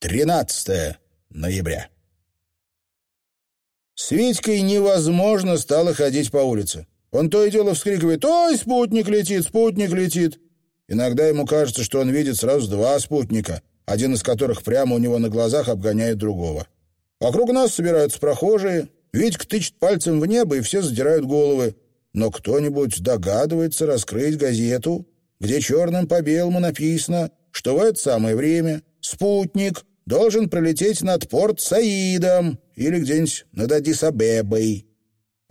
13 ноября. С Витькой невозможно стало ходить по улице. Он то и дело вскрикивает «Ой, спутник летит, спутник летит!» Иногда ему кажется, что он видит сразу два спутника, один из которых прямо у него на глазах обгоняет другого. Вокруг нас собираются прохожие, Витька тычет пальцем в небо, и все задирают головы. Но кто-нибудь догадывается раскрыть газету, где черным по белому написано, что в это самое время спутник должен пролететь над порт Саидом или где-нибудь над Адисабебой.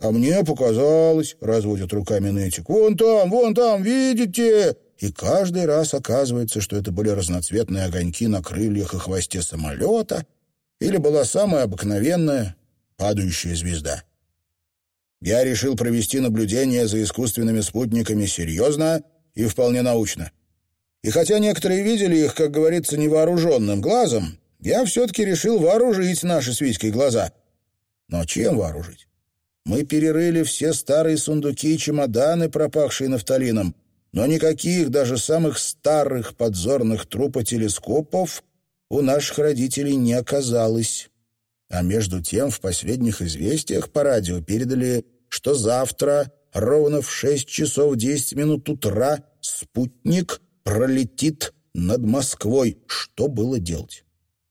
А мне показалось, разводит руками Нытик, вон там, вон там, видите? И каждый раз оказывается, что это были разноцветные огоньки на крыльях и хвосте самолета или была самая обыкновенная падающая звезда. Я решил провести наблюдение за искусственными спутниками серьезно и вполне научно. И хотя некоторые видели их, как говорится, невооруженным глазом, я все-таки решил вооружить наши с глаза. Но чем вооружить? Мы перерыли все старые сундуки и чемоданы, пропахшие нафталином, но никаких, даже самых старых подзорных трупотелескопов у наших родителей не оказалось. А между тем в последних известиях по радио передали, что завтра ровно в шесть часов десять минут утра спутник пролетит над Москвой. Что было делать?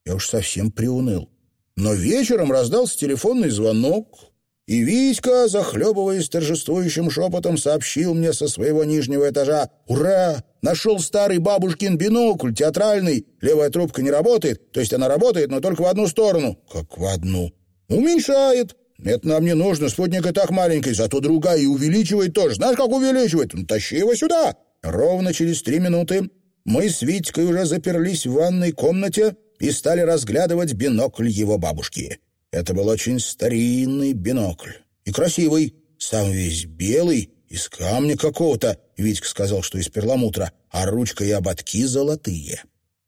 Я уж совсем приуныл. Но вечером раздался телефонный звонок, и Витька, захлебываясь торжествующим шепотом, сообщил мне со своего нижнего этажа «Ура! Нашел старый бабушкин бинокль, театральный. Левая трубка не работает, то есть она работает, но только в одну сторону». «Как в одну?» «Уменьшает. Это нам не нужно, спутник и так маленький, зато другая и увеличивает тоже. Знаешь, как увеличивает? Ну, тащи его сюда». Ровно через три минуты мы с Витькой уже заперлись в ванной комнате и стали разглядывать бинокль его бабушки. Это был очень старинный бинокль. И красивый, сам весь белый, из камня какого-то, Витька сказал, что из перламутра, а ручка и ободки золотые.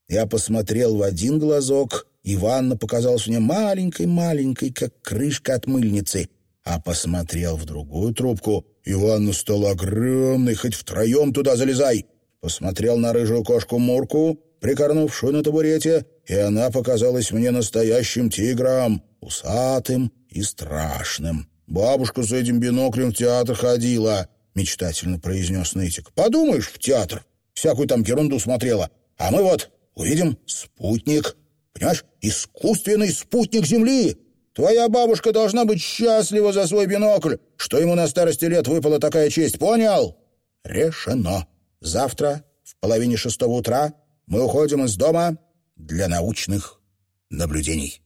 Я посмотрел в один глазок, и ванна показалась мне маленькой-маленькой, как крышка от мыльницы, а посмотрел в другую трубку, и ванна стала огромной, хоть втроем туда залезай. Посмотрел на рыжую кошку Мурку, прикорнувшую на табурете, и она показалась мне настоящим тигром, усатым и страшным. «Бабушка с этим биноклем в театр ходила», — мечтательно произнес Нытик. «Подумаешь, в театр. Всякую там ерунду смотрела. А мы вот увидим спутник. Понимаешь, искусственный спутник Земли. Твоя бабушка должна быть счастлива за свой бинокль, что ему на старости лет выпала такая честь. Понял? Решено. Завтра в половине шестого утра мы уходим из дома для научных наблюдений.